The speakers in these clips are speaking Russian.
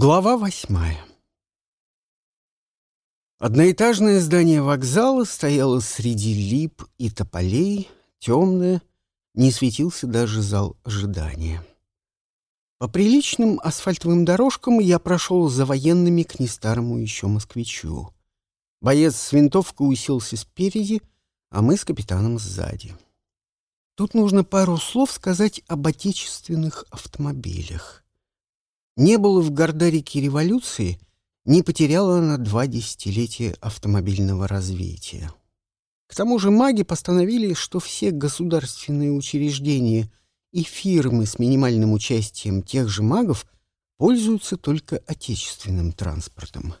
Глава восьмая Одноэтажное здание вокзала стояло среди лип и тополей, темное, не светился даже зал ожидания. По приличным асфальтовым дорожкам я прошел за военными к нестарому еще москвичу. Боец с винтовкой уселся спереди, а мы с капитаном сзади. Тут нужно пару слов сказать об отечественных автомобилях. Не было в Гордарике революции, не потеряла она два десятилетия автомобильного развития. К тому же маги постановили, что все государственные учреждения и фирмы с минимальным участием тех же магов пользуются только отечественным транспортом.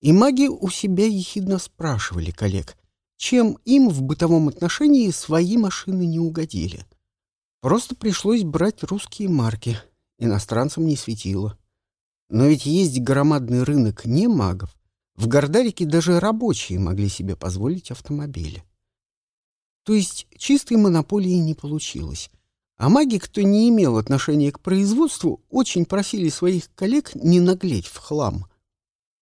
И маги у себя ехидно спрашивали коллег, чем им в бытовом отношении свои машины не угодили. Просто пришлось брать русские марки — иностранцам не светило. Но ведь есть громадный рынок не магов. В Гордарике даже рабочие могли себе позволить автомобили. То есть чистой монополии не получилось. А маги, кто не имел отношения к производству, очень просили своих коллег не наглеть в хлам.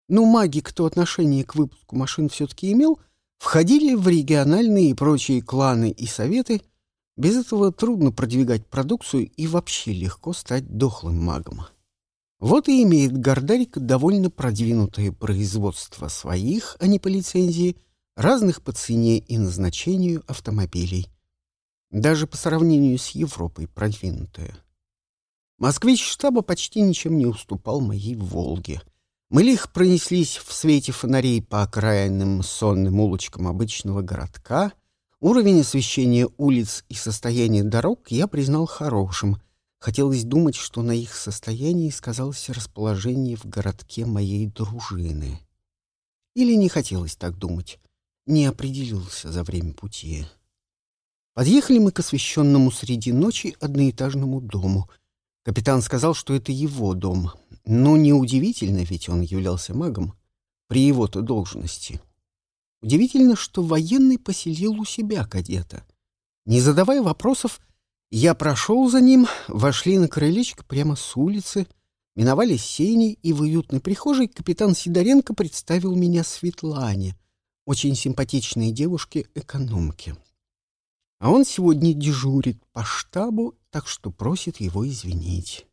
Но маги, кто отношение к выпуску машин все-таки имел, входили в региональные и прочие кланы и советы без этого трудно продвигать продукцию и вообще легко стать дохлым магом. Вот и имеет Гордарик довольно продвинутое производство своих, а не по лицензии, разных по цене и назначению автомобилей. Даже по сравнению с Европой продвинутое. Москвич штаба почти ничем не уступал моей «Волге». Мы лих пронеслись в свете фонарей по окраинным сонным улочкам обычного городка — Уровень освещения улиц и состояние дорог я признал хорошим. Хотелось думать, что на их состоянии сказалось расположение в городке моей дружины. Или не хотелось так думать. Не определился за время пути. Подъехали мы к освещенному среди ночи одноэтажному дому. Капитан сказал, что это его дом. Но неудивительно, ведь он являлся магом при его-то должности. Удивительно, что военный поселил у себя кадета. Не задавая вопросов, я прошел за ним, вошли на крылечко прямо с улицы, миновали сени, и в уютной прихожей капитан Сидоренко представил меня Светлане, очень симпатичной девушке-экономке. А он сегодня дежурит по штабу, так что просит его извинить.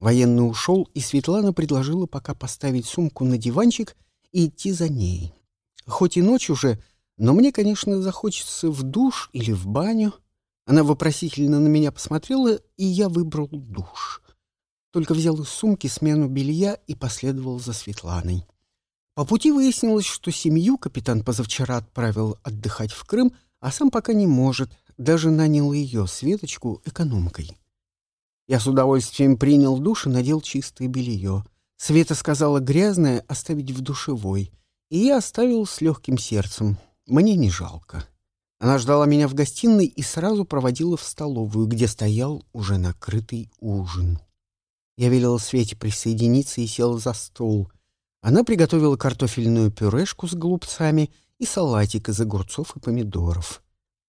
Военный ушел, и Светлана предложила пока поставить сумку на диванчик и идти за ней. Хоть и ночь уже, но мне, конечно, захочется в душ или в баню. Она вопросительно на меня посмотрела, и я выбрал душ. Только взял из сумки смену белья и последовал за Светланой. По пути выяснилось, что семью капитан позавчера отправил отдыхать в Крым, а сам пока не может, даже нанял ее, Светочку, экономкой. Я с удовольствием принял душ и надел чистое белье. Света сказала грязное оставить в душевой — и я оставил с легким сердцем. Мне не жалко. Она ждала меня в гостиной и сразу проводила в столовую, где стоял уже накрытый ужин. Я велел Свете присоединиться и сел за стол. Она приготовила картофельную пюрешку с голубцами и салатик из огурцов и помидоров.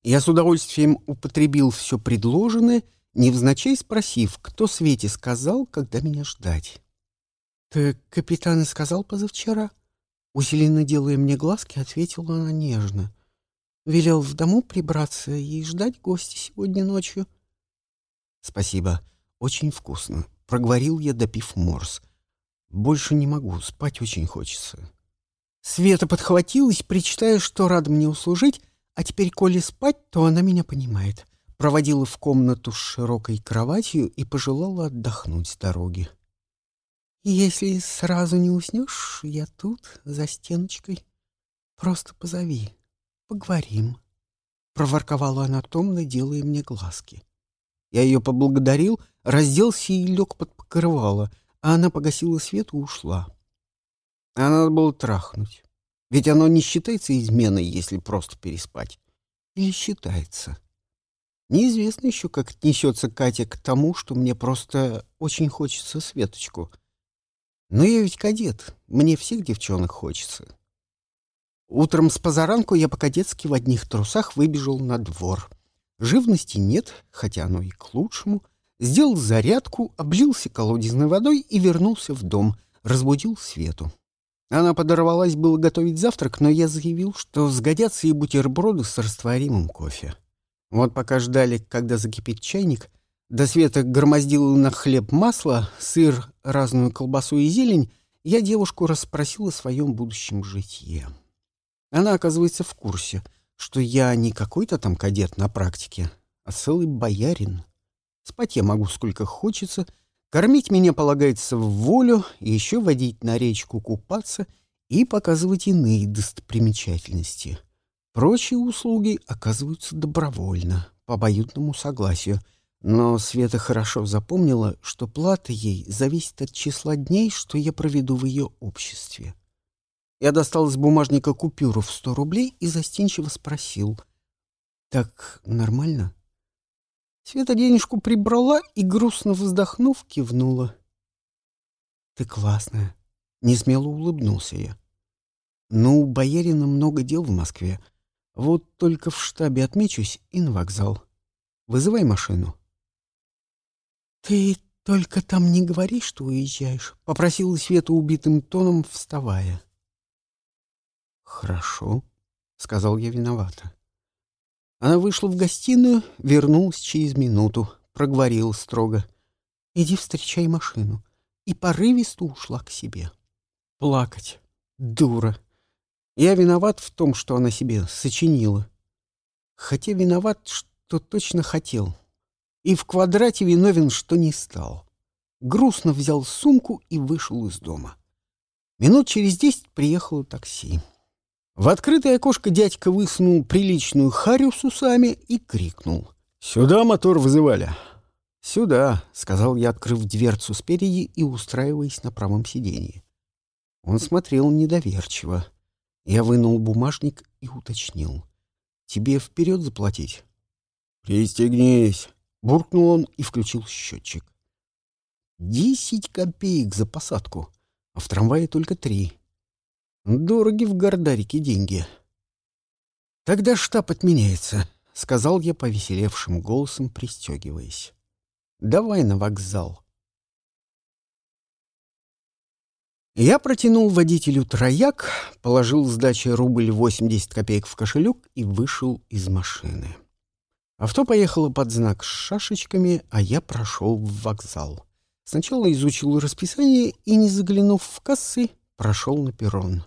Я с удовольствием употребил все предложенное, невзначай спросив, кто Свете сказал, когда меня ждать. — капитан сказал позавчера? — Усиленно делая мне глазки, ответила она нежно. Велел в дому прибраться и ждать гостя сегодня ночью. Спасибо. Очень вкусно. Проговорил я, допив морс. Больше не могу, спать очень хочется. Света подхватилась, причитая, что рада мне услужить, а теперь, коли спать, то она меня понимает. Проводила в комнату с широкой кроватью и пожелала отдохнуть с дороги. Если сразу не уснешь, я тут, за стеночкой. Просто позови, поговорим. Проворковала она томно, делая мне глазки. Я ее поблагодарил, разделся и лег под покрывало, а она погасила свет и ушла. А надо было трахнуть. Ведь оно не считается изменой, если просто переспать. Или считается. Неизвестно еще, как отнесется Катя к тому, что мне просто очень хочется Светочку — но я ведь кадет, мне всех девчонок хочется. Утром с позаранку я по-кадетски в одних трусах выбежал на двор. Живности нет, хотя оно и к лучшему. Сделал зарядку, облился колодезной водой и вернулся в дом, разбудил Свету. Она подорвалась было готовить завтрак, но я заявил, что сгодятся и бутерброды с растворимым кофе. Вот пока ждали, когда закипит чайник, до света громоздила на хлеб масло, сыр, разную колбасу и зелень, я девушку расспросил о своем будущем житье. Она, оказывается, в курсе, что я не какой-то там кадет на практике, а целый боярин. Спать я могу сколько хочется — Кормить меня полагается в волю, еще водить на речку купаться и показывать иные достопримечательности. Прочие услуги оказываются добровольно, по обоюдному согласию, но Света хорошо запомнила, что плата ей зависит от числа дней, что я проведу в ее обществе. Я достал из бумажника купюру в сто рублей и застенчиво спросил. «Так нормально?» Света денежку прибрала и, грустно вздохнув, кивнула. — Ты классная. Несмело улыбнулся я. — Ну, у боярина много дел в Москве. Вот только в штабе отмечусь и на вокзал. Вызывай машину. — Ты только там не говори, что уезжаешь, — попросила Света убитым тоном, вставая. — Хорошо, — сказал я виновато. Она вышла в гостиную, вернулась через минуту, проговорила строго. «Иди встречай машину». И порывисто ушла к себе. Плакать. Дура. Я виноват в том, что она себе сочинила. Хотя виноват, что точно хотел. И в квадрате виновен, что не стал. Грустно взял сумку и вышел из дома. Минут через десять приехало такси. В открытое окошко дядька высунул приличную харю с усами и крикнул. «Сюда мотор вызывали!» «Сюда», — сказал я, открыв дверцу спереди и устраиваясь на правом сиденье. Он смотрел недоверчиво. Я вынул бумажник и уточнил. «Тебе вперед заплатить?» «Пристегнись», — буркнул он и включил счетчик. «Десять копеек за посадку, а в трамвае только три. Дороги в Гордарике деньги. Тогда штаб отменяется, — сказал я повеселевшим голосом, пристегиваясь. Давай на вокзал. Я протянул водителю трояк, положил сдачи рубль 80 копеек в кошелек и вышел из машины. Авто поехало под знак с шашечками, а я прошел в вокзал. Сначала изучил расписание и, не заглянув в кассы, прошел на перрон.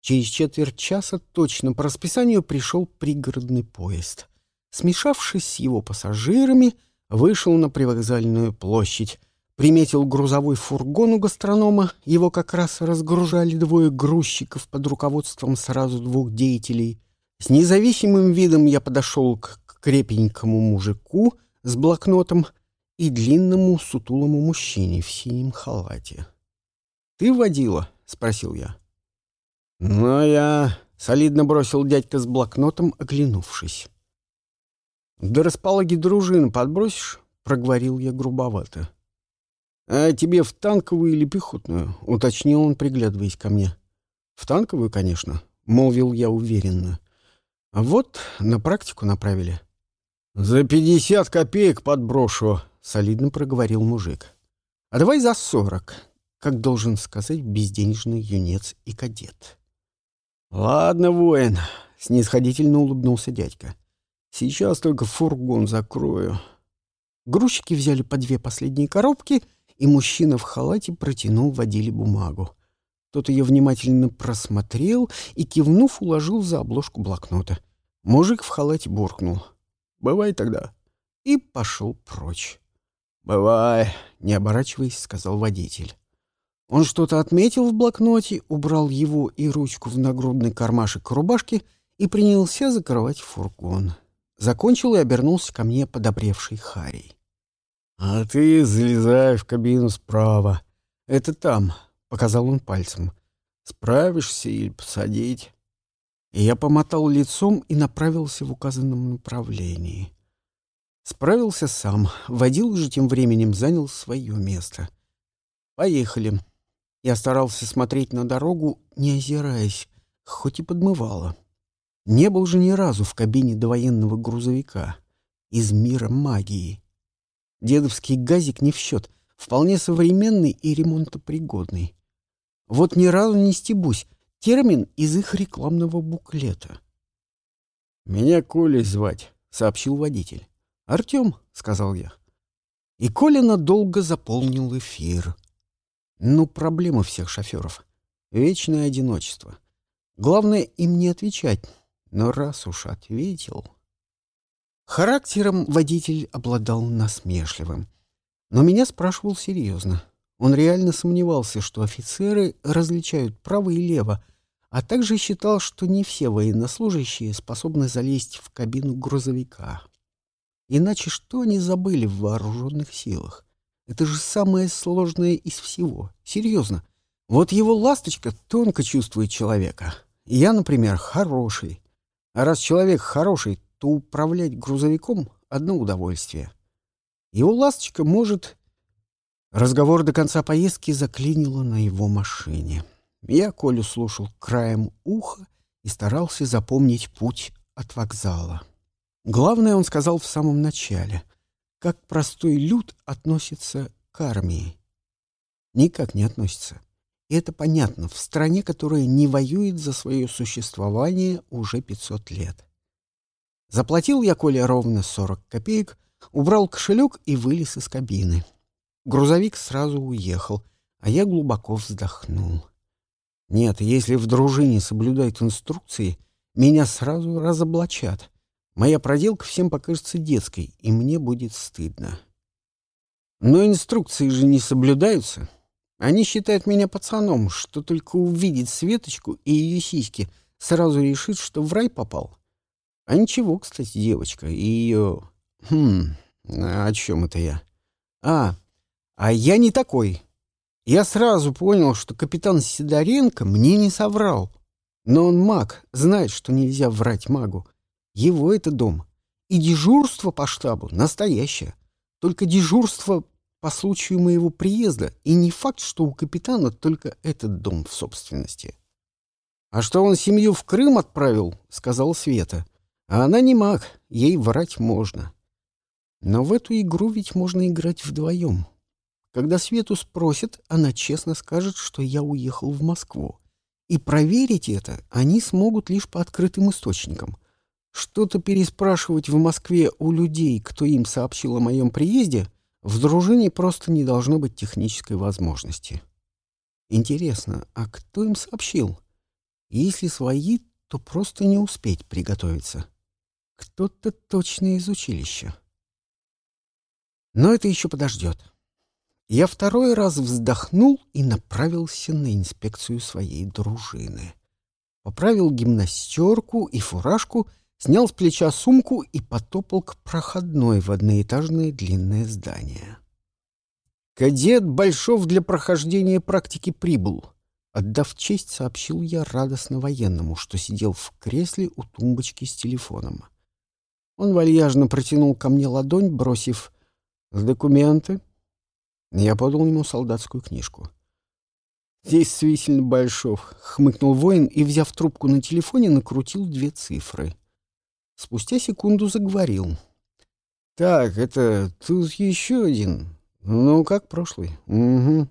Через четверть часа точно по расписанию пришел пригородный поезд. Смешавшись с его пассажирами, вышел на привокзальную площадь, приметил грузовой фургон у гастронома, его как раз разгружали двое грузчиков под руководством сразу двух деятелей. С независимым видом я подошел к крепенькому мужику с блокнотом и длинному сутулому мужчине в синем халате. «Ты водила?» — спросил я. «Ну, я...» — солидно бросил дядька с блокнотом, оглянувшись. «Да распологи дружины подбросишь?» — проговорил я грубовато. «А тебе в танковую или пехотную?» — уточнил он, приглядываясь ко мне. «В танковую, конечно», — молвил я уверенно. «А вот на практику направили». «За пятьдесят копеек подброшу», — солидно проговорил мужик. «А давай за сорок», как должен сказать безденежный юнец и кадет. «Ладно, воин», — снисходительно улыбнулся дядька. «Сейчас только фургон закрою». Грузчики взяли по две последние коробки, и мужчина в халате протянул водиле бумагу. Тот ее внимательно просмотрел и, кивнув, уложил за обложку блокнота. Мужик в халате буркнул. «Бывай тогда». И пошел прочь. «Бывай», — не оборачиваясь, сказал водитель. Он что-то отметил в блокноте, убрал его и ручку в нагрудный кармашек рубашки и принялся закрывать фургон. Закончил и обернулся ко мне подобревший Харей. — А ты залезай в кабину справа. Это там, — показал он пальцем. — Справишься или посадить? И я помотал лицом и направился в указанном направлении. Справился сам. Водил же тем временем занял свое место. Поехали. Я старался смотреть на дорогу, не озираясь, хоть и подмывало. Не был же ни разу в кабине довоенного грузовика из мира магии. Дедовский газик не в счет, вполне современный и ремонтопригодный. Вот ни разу не стебусь, термин из их рекламного буклета. «Меня Колей звать», — сообщил водитель. «Артем», — сказал я. И Коля надолго заполнил эфир. Ну, проблема всех шоферов. Вечное одиночество. Главное им не отвечать, но раз уж ответил... Характером водитель обладал насмешливым. Но меня спрашивал серьезно. Он реально сомневался, что офицеры различают право и лево, а также считал, что не все военнослужащие способны залезть в кабину грузовика. Иначе что они забыли в вооруженных силах? Это же самое сложное из всего. Серьезно. Вот его ласточка тонко чувствует человека. Я, например, хороший. А раз человек хороший, то управлять грузовиком — одно удовольствие. Его ласточка может... Разговор до конца поездки заклинило на его машине. Я Колю слушал краем уха и старался запомнить путь от вокзала. Главное он сказал в самом начале. Как простой люд относится к армии. Никак не относится. И это понятно в стране, которая не воюет за свое существование уже 500 лет. Заплатил я Коле ровно 40 копеек, убрал кошелек и вылез из кабины. Грузовик сразу уехал, а я глубоко вздохнул. Нет, если в дружине соблюдают инструкции, меня сразу разоблачат. Моя проделка всем покажется детской, и мне будет стыдно. Но инструкции же не соблюдаются. Они считают меня пацаном, что только увидит Светочку и ее сиськи, сразу решит, что в рай попал. А ничего, кстати, девочка, и ее... Хм, о чем это я? А, а я не такой. Я сразу понял, что капитан Сидоренко мне не соврал. Но он маг, знает, что нельзя врать магу. Его это дом. И дежурство по штабу настоящее. Только дежурство по случаю моего приезда, и не факт, что у капитана только этот дом в собственности. — А что он семью в Крым отправил? — сказал Света. А она не маг, ей врать можно. Но в эту игру ведь можно играть вдвоем. Когда Свету спросят, она честно скажет, что я уехал в Москву. И проверить это они смогут лишь по открытым источникам. Что-то переспрашивать в Москве у людей, кто им сообщил о моем приезде, в дружине просто не должно быть технической возможности. Интересно, а кто им сообщил? Если свои, то просто не успеть приготовиться. Кто-то точно из училища. Но это еще подождет. Я второй раз вздохнул и направился на инспекцию своей дружины. Поправил гимнастерку и фуражку, снял с плеча сумку и потопал к проходной в одноэтажное длинное здание. Кадет Большов для прохождения практики прибыл. Отдав честь, сообщил я радостно военному, что сидел в кресле у тумбочки с телефоном. Он вальяжно протянул ко мне ладонь, бросив «Документы». Я подал ему солдатскую книжку. «Действительно, Большов», — хмыкнул воин и, взяв трубку на телефоне, накрутил две цифры. Спустя секунду заговорил. «Так, это тут еще один. Ну, как прошлый? Угу».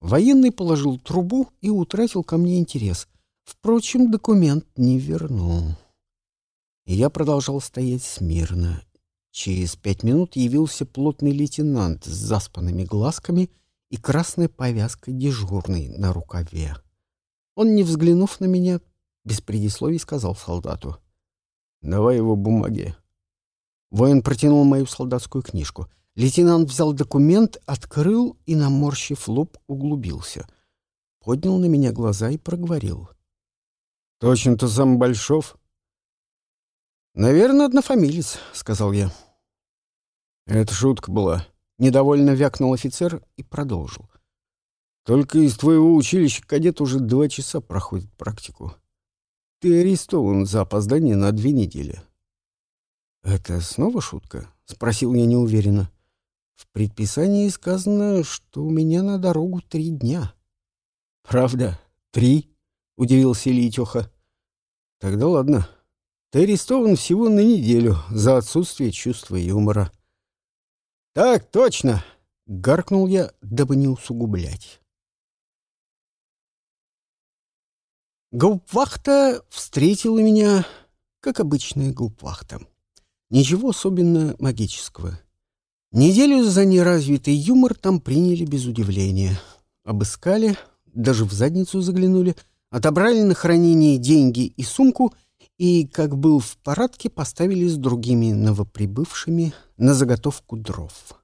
Военный положил трубу и утратил ко мне интерес. Впрочем, документ не вернул. Я продолжал стоять смирно. Через пять минут явился плотный лейтенант с заспанными глазками и красной повязкой дежурной на рукаве. Он, не взглянув на меня, без предисловий сказал солдату. «Давай его бумаги». Воин протянул мою солдатскую книжку. Лейтенант взял документ, открыл и, наморщив лоб, углубился. Поднял на меня глаза и проговорил. «Точно-то сам Большов?» «Наверное, однофамилец», — сказал я. «Это шутка была». Недовольно вякнул офицер и продолжил. «Только из твоего училища кадет уже два часа проходит практику. Ты арестован за опоздание на две недели». «Это снова шутка?» — спросил я неуверенно. «В предписании сказано, что у меня на дорогу три дня». «Правда? Три?» — удивился Литёха. «Тогда ладно». Ты арестован всего на неделю за отсутствие чувства юмора. Так точно, гаркнул я, дабы не усугублять. Гауптвахта встретила меня, как обычная гауптвахта. Ничего особенно магического. Неделю за неразвитый юмор там приняли без удивления. Обыскали, даже в задницу заглянули, отобрали на хранение деньги и сумку и, как был в парадке, поставили с другими новоприбывшими на заготовку дров.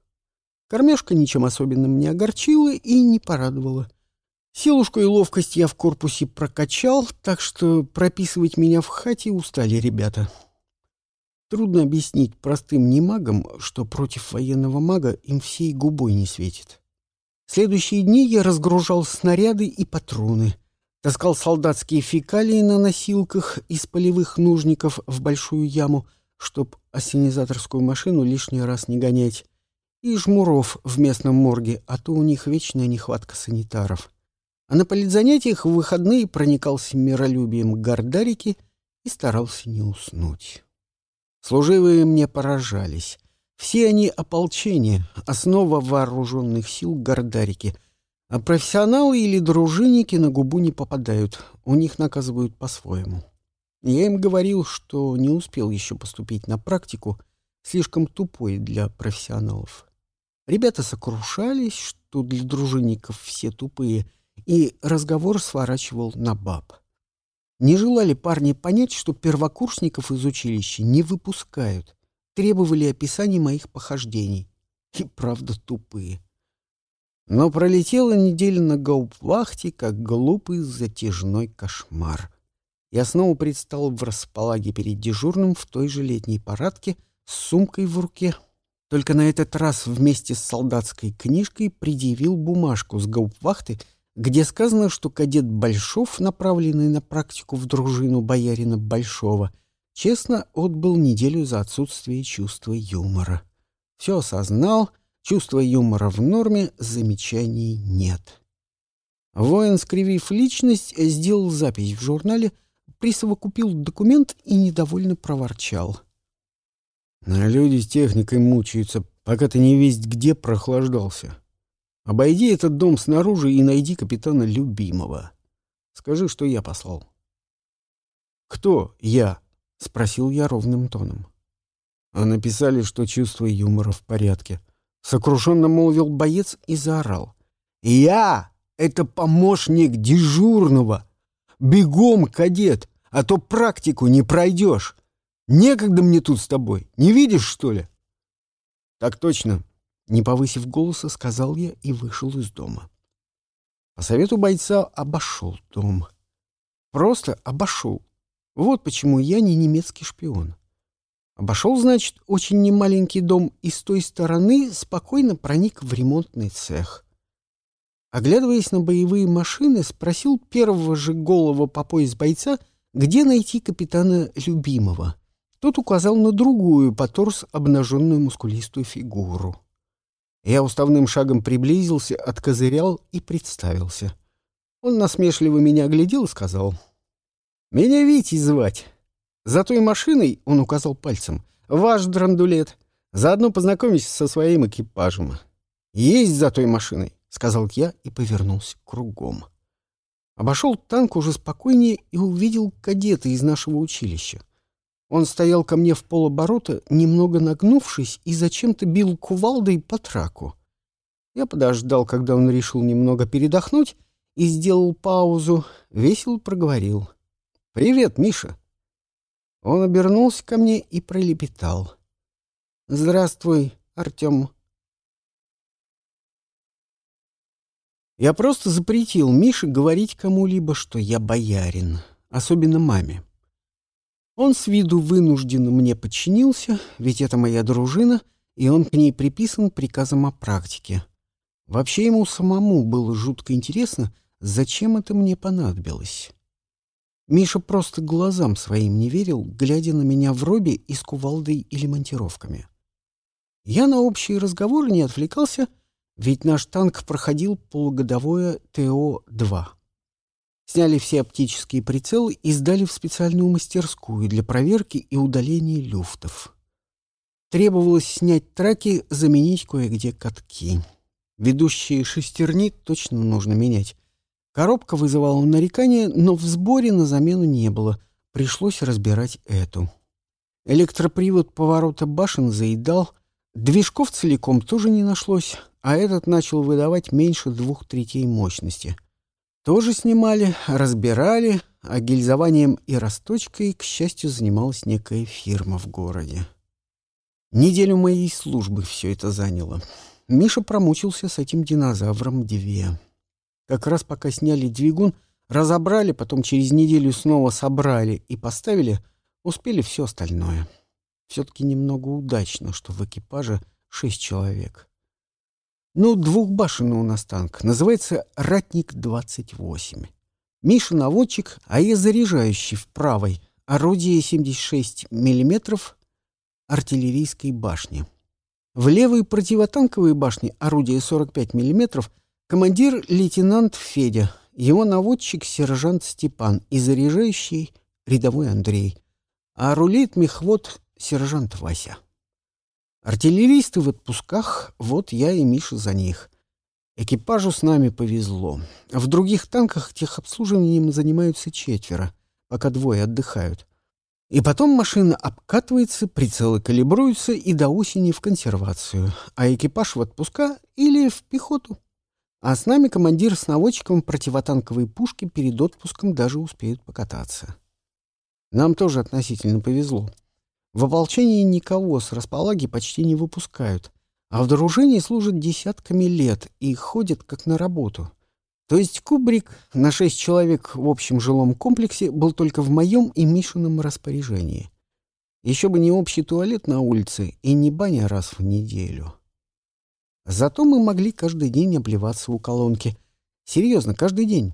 Кормежка ничем особенным не огорчила и не порадовала. Силушку и ловкость я в корпусе прокачал, так что прописывать меня в хате устали ребята. Трудно объяснить простым немагам, что против военного мага им всей губой не светит. Следующие дни я разгружал снаряды и патроны, таскал солдатские фекалии на носилках из полевых нужников в большую яму, чтоб осенизаторскую машину лишний раз не гонять, и жмуров в местном морге, а то у них вечная нехватка санитаров. А на политзанятиях в выходные проникался миролюбием к Гордарике и старался не уснуть. Служивые мне поражались. Все они ополчение, основа вооруженных сил Гордарики. А профессионалы или дружинники на губу не попадают, у них наказывают по-своему. Я им говорил, что не успел еще поступить на практику, слишком тупой для профессионалов. Ребята сокрушались, что для дружинников все тупые — и разговор сворачивал на баб. Не желали парни понять, что первокурсников из училища не выпускают, требовали описаний моих похождений. И правда тупые. Но пролетела неделя на гауптвахте, как глупый затяжной кошмар. Я снова предстал в располаге перед дежурным в той же летней парадке с сумкой в руке. Только на этот раз вместе с солдатской книжкой предъявил бумажку с гауптвахты — где сказано, что кадет Большов, направленный на практику в дружину боярина Большого, честно отбыл неделю за отсутствие чувства юмора. Все осознал, чувство юмора в норме, замечаний нет. Воин, скривив личность, сделал запись в журнале, присовокупил документ и недовольно проворчал. «На люди с техникой мучаются, пока ты не весть где прохлаждался. Обойди этот дом снаружи и найди капитана любимого. Скажи, что я послал. Кто я? спросил я ровным тоном. А написали, что чувство юмора в порядке. Сокрушенно молвил боец и заорал. Я — это помощник дежурного. Бегом, кадет, а то практику не пройдешь. Некогда мне тут с тобой. Не видишь, что ли? Так точно, не повысив голоса, сказал я и вышел из дома. По совету бойца обошел дом. Просто обошел. Вот почему я не немецкий шпион. Обошел, значит, очень немаленький дом и с той стороны спокойно проник в ремонтный цех. Оглядываясь на боевые машины, спросил первого же голого по пояс бойца, где найти капитана Любимого. Тот указал на другую по торс обнаженную мускулистую фигуру. Я уставным шагом приблизился, откозырял и представился. Он насмешливо меня оглядел и сказал. «Меня Витей звать. За той машиной, — он указал пальцем, — ваш драндулет. Заодно познакомись со своим экипажем. Есть за той машиной, — сказал я и повернулся кругом. Обошел танк уже спокойнее и увидел кадета из нашего училища. Он стоял ко мне в полоборота, немного нагнувшись, и зачем-то бил кувалдой по траку. Я подождал, когда он решил немного передохнуть, и сделал паузу, весело проговорил. «Привет, Миша!» Он обернулся ко мне и пролепетал. «Здравствуй, Артем!» Я просто запретил Мише говорить кому-либо, что я боярин, особенно маме. Он с виду вынужденно мне подчинился, ведь это моя дружина, и он к ней приписан приказом о практике. Вообще ему самому было жутко интересно, зачем это мне понадобилось. Миша просто глазам своим не верил, глядя на меня в робе и с кувалдой или монтировками. Я на общий разговор не отвлекался, ведь наш танк проходил полугодовое ТО-2. Сняли все оптические прицелы и сдали в специальную мастерскую для проверки и удаления люфтов. Требовалось снять траки, заменить кое-где катки. Ведущие шестерни точно нужно менять. Коробка вызывала нарекания, но в сборе на замену не было. Пришлось разбирать эту. Электропривод поворота башен заедал. Движков целиком тоже не нашлось, а этот начал выдавать меньше двух третей мощности. Тоже снимали, разбирали, а гильзованием и расточкой, к счастью, занималась некая фирма в городе. Неделю моей службы все это заняло. Миша промучился с этим динозавром две. Как раз пока сняли двигун, разобрали, потом через неделю снова собрали и поставили, успели все остальное. Все-таки немного удачно, что в экипаже шесть человек. Ну, двухбашенный у нас танк. Называется «Ратник-28». Миша наводчик, а я заряжающий в правой. Орудие 76 миллиметров артиллерийской башни. В левой противотанковой башне орудие 45 мм командир лейтенант Федя, его наводчик сержант Степан и заряжающий рядовой Андрей, а рулит мехвод сержант Вася. Артиллеристы в отпусках, вот я и Миша за них. Экипажу с нами повезло. В других танках техобслуживанием занимаются четверо, пока двое отдыхают. И потом машина обкатывается, прицелы калибруются и до осени в консервацию, а экипаж в отпуска или в пехоту. А с нами командир с наводчиком противотанковой пушки перед отпуском даже успеют покататься. Нам тоже относительно повезло. В ополчении никого с располаги почти не выпускают, а в дружине служат десятками лет и ходят как на работу. То есть кубрик на шесть человек в общем жилом комплексе был только в моем и Мишином распоряжении. Еще бы не общий туалет на улице и не баня раз в неделю. Зато мы могли каждый день обливаться у колонки. Серьезно, каждый день.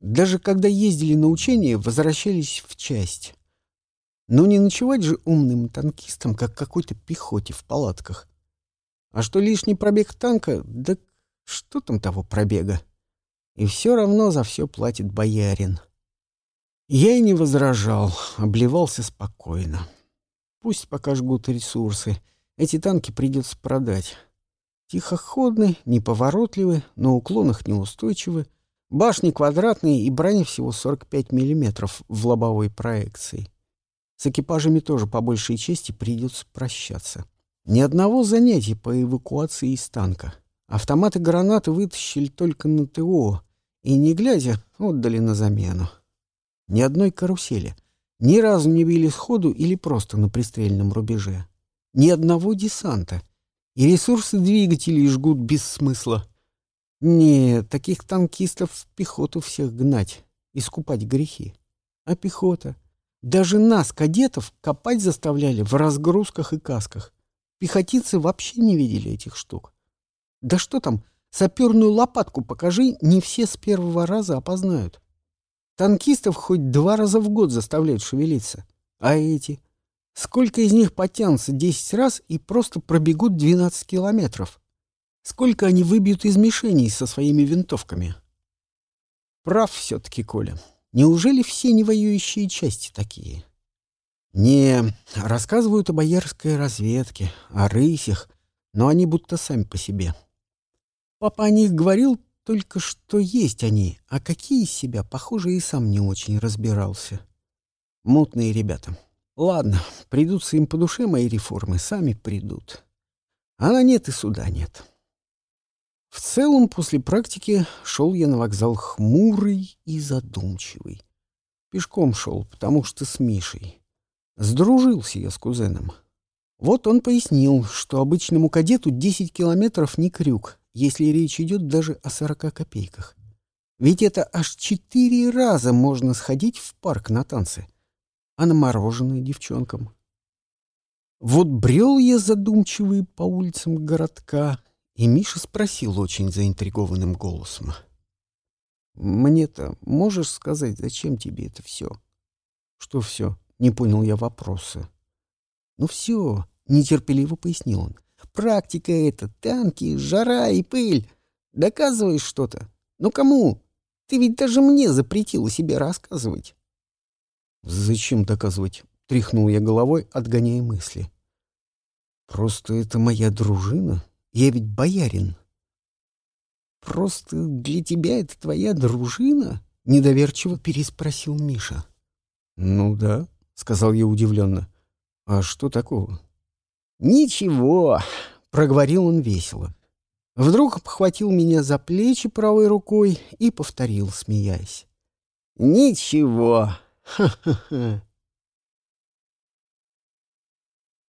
Даже когда ездили на учения, возвращались в часть. Но не ночевать же умным танкистам, как какой-то пехоте в палатках. А что лишний пробег танка, да что там того пробега? И все равно за все платит боярин. Я и не возражал, обливался спокойно. Пусть пока жгут ресурсы. Эти танки придется продать. Тихоходны, неповоротливы, на уклонах неустойчивы. Башни квадратные и броня всего 45 миллиметров в лобовой проекции. С экипажами тоже по большей части придется прощаться. Ни одного занятия по эвакуации из танка. Автоматы гранаты вытащили только на ТО, и, не глядя, отдали на замену. Ни одной карусели. Ни разу не били сходу или просто на пристрельном рубеже. Ни одного десанта. И ресурсы двигателей жгут без смысла. Нет, таких танкистов в пехоту всех гнать, искупать грехи. А пехота? Даже нас, кадетов, копать заставляли в разгрузках и касках. Пехотинцы вообще не видели этих штук. Да что там, Саперную лопатку покажи, не все с первого раза опознают. Танкистов хоть два раза в год заставляют шевелиться. А эти? Сколько из них потянутся десять раз и просто пробегут двенадцать километров? Сколько они выбьют из мишеней со своими винтовками? Прав все-таки Коля. Неужели все невоюющие части такие? Не, рассказывают о боярской разведке, о рысях, но они будто сами по себе. — Папа о них говорил только, что есть они, а какие из себя, похоже, и сам не очень разбирался. Мутные ребята. Ладно, придутся им по душе мои реформы, сами придут. А на нет и суда нет. В целом, после практики шел я на вокзал хмурый и задумчивый. Пешком шел, потому что с Мишей. Сдружился я с кузеном. Вот он пояснил, что обычному кадету 10 километров не крюк, если речь идет даже о сорока копейках. Ведь это аж четыре раза можно сходить в парк на танцы, а на мороженое девчонкам. Вот брел я задумчивый по улицам городка, и Миша спросил очень заинтригованным голосом. «Мне-то можешь сказать, зачем тебе это все?» «Что все?» — не понял я вопроса. «Ну все», — нетерпеливо пояснил он. Практика это, танки, жара и пыль. Доказываешь что-то. Ну кому? Ты ведь даже мне запретил о себе рассказывать. Зачем доказывать? Тряхнул я головой, отгоняя мысли. Просто это моя дружина. Я ведь боярин. Просто для тебя это твоя дружина? Недоверчиво переспросил Миша. Ну да, сказал я удивленно. А что такого? Ничего, проговорил он весело. Вдруг обхватил меня за плечи правой рукой и повторил, смеясь. Ничего. 哼哼哼。